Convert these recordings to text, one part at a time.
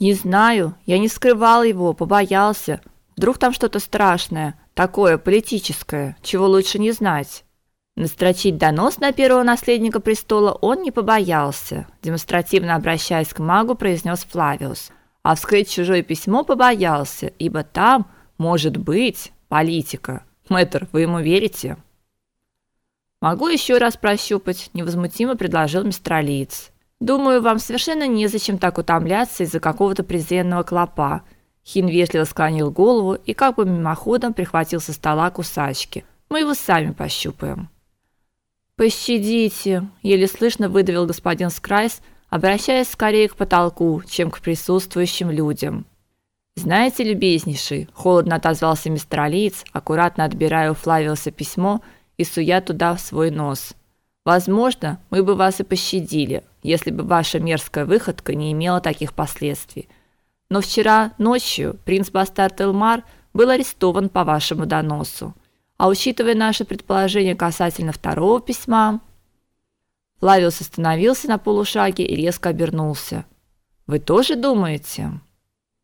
Не знаю, я не скрывал его, побоялся. Вдруг там что-то страшное, такое политическое, чего лучше не знать. Настрочить донос на первого наследника престола он не побоялся, демонстративно обращаясь к магу, произнес Флавиус. А вскрыть чужое письмо побоялся, ибо там может быть политика. Мэтр, вы ему верите? Могу еще раз прощупать, невозмутимо предложил мистер Алиец. Думаю, вам совершенно незачем так утомляться из-за какого-то презренного клопа. Хин вежливо склонил голову и как бы мимоходом прихватил со стола кусачки. Мы его сами пощупаем. Пощадите, еле слышно выдавил господин Скрайс, обращаясь скорее к потолку, чем к присутствующим людям. Знаете, любезнейший, холодно отозвался мистер Алиец, аккуратно отбирая у Флавиуса письмо и суя туда свой нос. Возможно, мы бы вас и пощадили, если бы ваша мерзкая выходка не имела таких последствий. Но вчера ночью принц Бастард Элмар был арестован по вашему доносу. А учитывая наши предположения касательно второго письма, Флавиус остановился на полушаге и резко обернулся. Вы тоже думаете?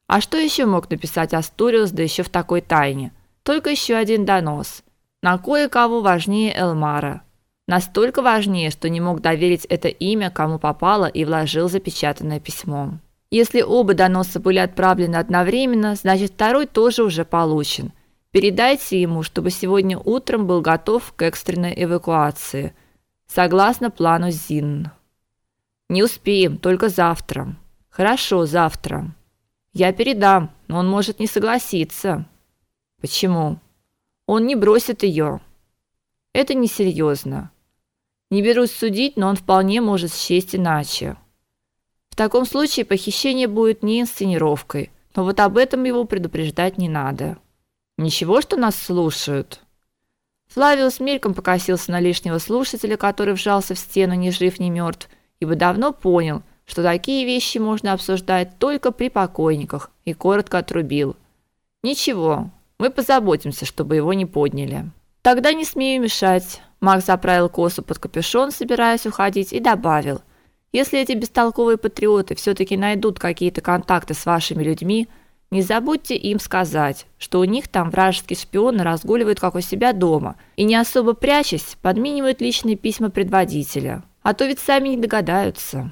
А что еще мог написать Астуриус, да еще в такой тайне? Только еще один донос. На кое-кого важнее Элмара. Настолько важнее, что не мог доверить это имя кому попало и вложил запечатанное письмо. Если оба доноса были отправлены одновременно, значит второй тоже уже получен – Передайте ему, чтобы сегодня утром был готов к экстренной эвакуации, согласно плану ЗИН. Не успеем, только завтра. Хорошо, завтра. Я передам, но он может не согласиться. Почему? Он не бросит ее. Это несерьезно. Не берусь судить, но он вполне может счесть иначе. В таком случае похищение будет не инсценировкой, но вот об этом его предупреждать не надо. Ничего, что нас слушают. Флавиус мельком покосился на лишнего слушателя, который вжался в стену ни жив, ни мертв, ибо давно понял, что такие вещи можно обсуждать только при покойниках, и коротко отрубил. Ничего, мы позаботимся, чтобы его не подняли. Тогда не смею мешать. Макс заправил косу под капюшон, собираясь уходить, и добавил: "Если эти бестолковые патриоты все таки найдут какие-то контакты с вашими людьми, не забудьте им сказать, что у них там вражеские шпионы разгуливают как у себя дома и не особо прячась подминивают личные письма предводителя, а то ведь сами не догадаются.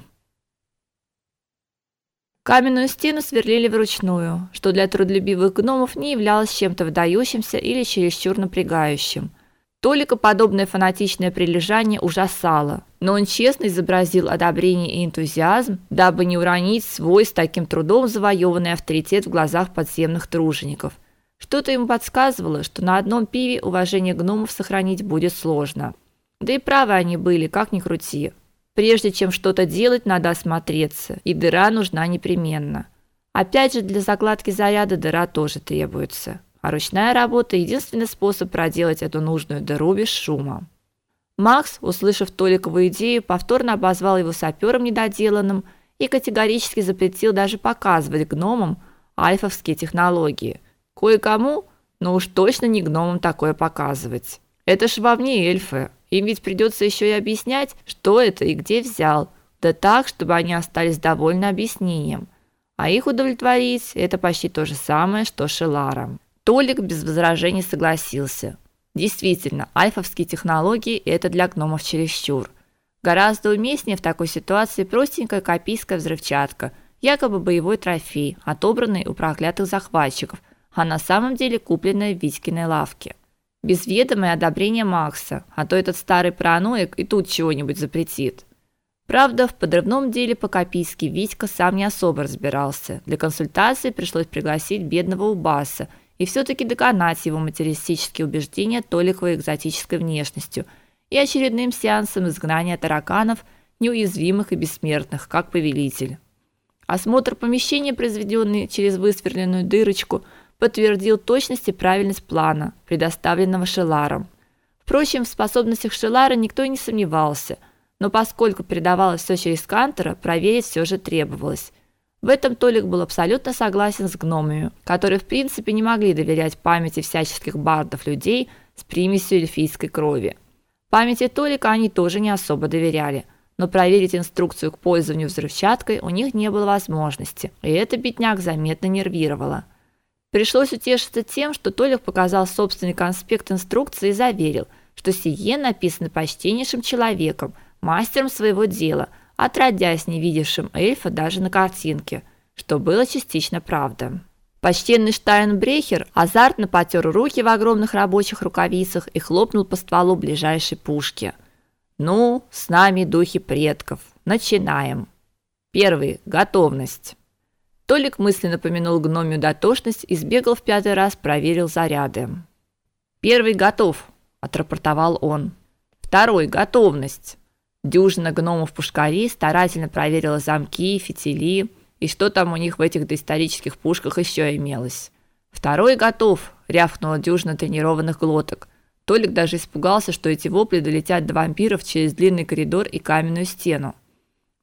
Каменную стену сверлили вручную, что для трудолюбивых гномов не являлось чем-то выдающимся или чересчур напрягающим – Толика подобное фанатичное прилежание ужасало, но он честно изобразил одобрение и энтузиазм, дабы не уронить свой с таким трудом завоеванный авторитет в глазах подземных тружеников. Что-то ему подсказывало, что на одном пиве уважение гномов сохранить будет сложно. Да и правы они были, как ни крути. Прежде чем что-то делать, надо осмотреться, и дыра нужна непременно. Опять же, для закладки заряда дыра тоже требуется а ручная работа единственный способ проделать эту нужную дыру без шума. Макс, услышав Толикову идею, повторно обозвал его сапером недоделанным и категорически запретил даже показывать гномам альфовские технологии. Кое-кому, но уж точно не гномам такое показывать. Это ж вовне эльфы. Им ведь придется еще и объяснять, что это и где взял. Да так, чтобы они остались довольны объяснением. А их удовлетворить это почти то же самое, что Шеларом. Толик без возражений согласился. Действительно, альфовские технологии это для гномов чересчур. Гораздо уместнее в такой ситуации простенькая копийская взрывчатка, якобы боевой трофей, отобранный у проклятых захватчиков, а на самом деле купленная в Витькиной лавке. Без ведома и одобрения Макса, а то этот старый параноик и тут чего-нибудь запретит. Правда, в подрывном деле по-копийски Витька сам не особо разбирался. Для консультации пришлось пригласить бедного Убаса – и все-таки доконать его материалистические убеждения толиковой экзотической внешностью и очередным сеансом изгнания тараканов, неуязвимых и бессмертных, как повелитель. Осмотр помещения, произведенный через высверленную дырочку, подтвердил точность и правильность плана, предоставленного Шеларом. Впрочем, в способностях Шелара никто и не сомневался, но поскольку передавалось все через Кантера, проверить все же требовалось – в этом Толик был абсолютно согласен с гномами, которые в принципе не могли доверять памяти всяческих бардов людей с примесью эльфийской крови. Памяти Толика они тоже не особо доверяли, но проверить инструкцию к пользованию взрывчаткой у них не было возможности, и это бедняк заметно нервировало. Пришлось утешиться тем, что Толик показал собственный конспект инструкции и заверил, что сие написано почтеннейшим человеком, мастером своего дела, отродясь не видевшим эльфа даже на картинке, что было частично правда. Почтенный Штайнбрехер азартно потер руки в огромных рабочих рукавицах и хлопнул по стволу ближайшей пушки. Ну, с нами духи предков. Начинаем. Первый готовность. Толик мысленно помянул гномию дотошность и сбегал в пятый раз, проверил заряды. Первый готов, отрапортовал он. Второй готовность. Дюжина гномов-пушкарей старательно проверила замки, фитили и что там у них в этих доисторических пушках еще имелось. Второй готов, рявкнула дюжина тренированных глоток. Толик даже испугался, что эти вопли долетят до вампиров через длинный коридор и каменную стену.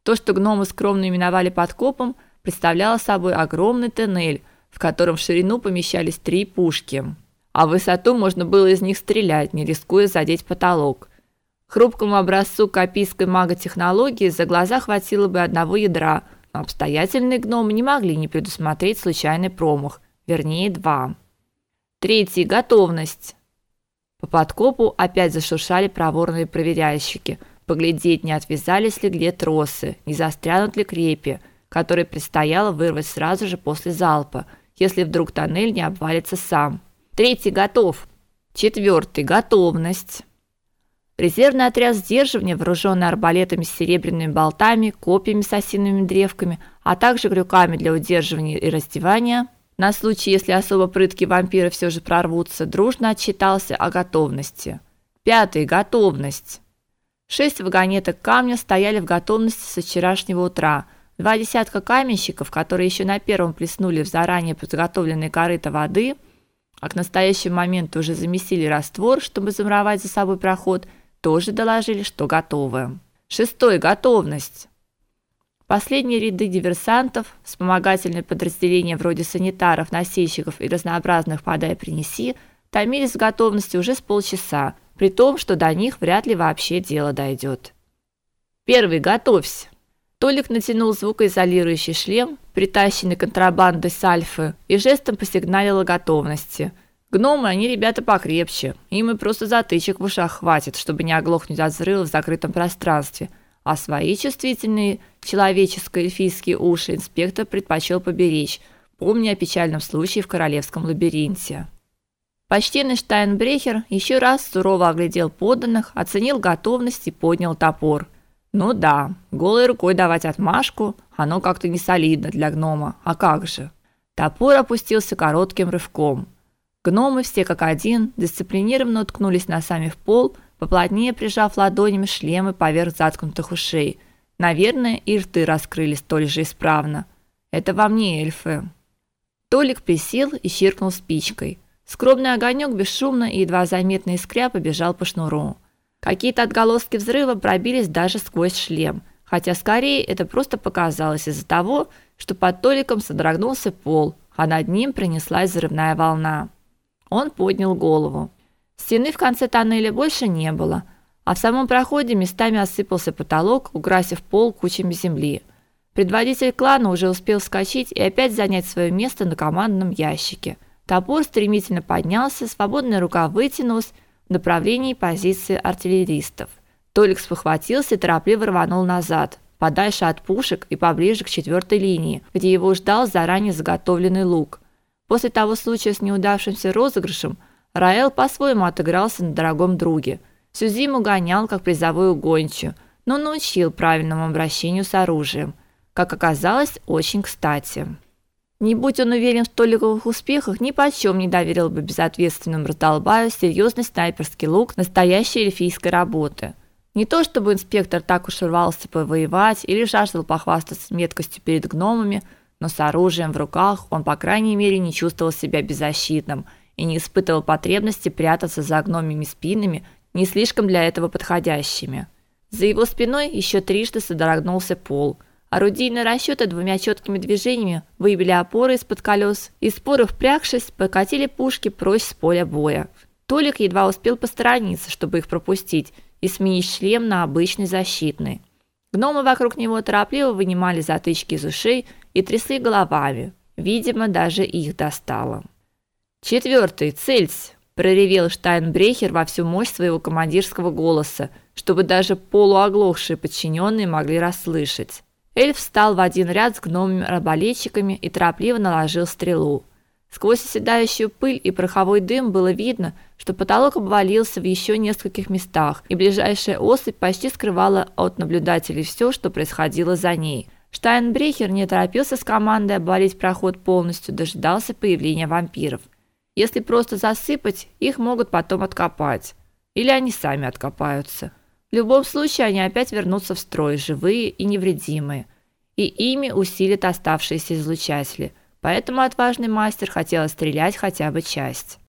То, что гномы скромно именовали подкопом – представляла собой огромный тоннель, в котором в ширину помещались три пушки, а в высоту можно было из них стрелять, не рискуя задеть потолок. Хрупкому образцу копийской маготехнологии за глаза хватило бы одного ядра, но обстоятельные гномы не могли не предусмотреть случайный промах, вернее, два. Третий готовность. По подкопу опять зашуршали проворные проверяющие, поглядеть, не отвязались ли где тросы, не застрянут ли крепи, который предстояло вырвать сразу же после залпа, если вдруг тоннель не обвалится сам. Третий готов. Четвертый готовность. Резервный отряд сдерживания, вооруженный арбалетами с серебряными болтами, копьями с осиновыми древками, а также крюками для удерживания и раздевания, на случай, если особо прыткие вампиры все же прорвутся, дружно отчитался о готовности. Пятый готовность. Шесть вагонеток камня стояли в готовности со вчерашнего утра – Два десятка каменщиков, которые еще на первом плеснули в заранее подготовленные корыто воды, а к настоящему моменту уже замесили раствор, чтобы замуровать за собой проход, тоже доложили, что готовы. Шестой готовность. Последние ряды диверсантов, вспомогательные подразделения вроде санитаров, носильщиков и разнообразных подай-принеси, томились в готовности уже с полчаса, при том, что до них вряд ли вообще дело дойдет. Первый готовься. Толик натянул звукоизолирующий шлем, притащенный контрабандой с Альфы, и жестом посигналил о готовности. Гномы, они ребята покрепче. Им и просто затычек в ушах хватит, чтобы не оглохнуть от взрыва в закрытом пространстве. А свои чувствительные человеческо-эльфийские уши инспектор предпочел поберечь, помня о печальном случае в королевском лабиринте. Почтенный Штайнбрехер еще раз сурово оглядел подданных, оценил готовность и поднял топор – ну да, голой рукой давать отмашку, оно как-то не солидно для гнома. А как же? Топор опустился коротким рывком. Гномы все как один дисциплинированно уткнулись носами в пол, поплотнее прижав ладонями шлемы поверх заткнутых ушей. Наверное, и рты раскрылись столь же исправно. Это во мне эльфы. Толик присел и чиркнул спичкой. Скромный огонек бесшумно и едва заметно искря побежал по шнуру. Какие-то отголоски взрыва пробились даже сквозь шлем, хотя скорее это просто показалось из-за того, что под Толиком содрогнулся пол, а над ним пронеслась взрывная волна. Он поднял голову. Стены в конце тоннеля больше не было, а в самом проходе местами осыпался потолок, украсив пол кучами земли. Предводитель клана уже успел вскочить и опять занять свое место на командном ящике. Топор стремительно поднялся, свободная рука вытянулась, в направлении позиции артиллеристов. Толик спохватился и торопливо рванул назад, подальше от пушек и поближе к четвертой линии, где его ждал заранее заготовленный лук. После того случая с неудавшимся розыгрышем Раэл по-своему отыгрался на дорогом друге. Всю зиму гонял как призовую гончую, но научил правильному обращению с оружием. Как оказалось, очень кстати. Не будь он уверен в толиковых успехах, ни почем не доверил бы безответственному раздолбаю серьезный снайперский лук настоящей эльфийской работы. Не то чтобы инспектор так уж рвался повоевать или жаждал похвастаться меткостью перед гномами, но с оружием в руках он, по крайней мере, не чувствовал себя беззащитным и не испытывал потребности прятаться за гномими спинами, не слишком для этого подходящими. За его спиной еще трижды содрогнулся пол – Орудийные расчеты двумя четкими движениями выбили опоры из-под колес, и споры впрягшись, покатили пушки прочь с поля боя. Толик едва успел посторониться, чтобы их пропустить, и сменить шлем на обычный защитный. Гномы вокруг него торопливо вынимали затычки из ушей и трясли головами. Видимо, даже их достало. Четвертый, цельсь, проревел Штайнбрехер во всю мощь своего командирского голоса, чтобы даже полуоглохшие подчиненные могли расслышать. Эльф встал в один ряд с гномами-арбалетчиками и торопливо наложил стрелу. Сквозь оседающую пыль и пороховой дым было видно, что потолок обвалился в еще нескольких местах, и ближайшая особь почти скрывала от наблюдателей все, что происходило за ней. Штайнбрехер не торопился с командой обвалить проход полностью, дожидался появления вампиров. Если просто засыпать, их могут потом откопать. Или они сами откопаются. В любом случае они опять вернутся в строй, живые и невредимые. И ими усилят оставшиеся излучатели. Поэтому отважный мастер хотел стрелять хотя бы часть.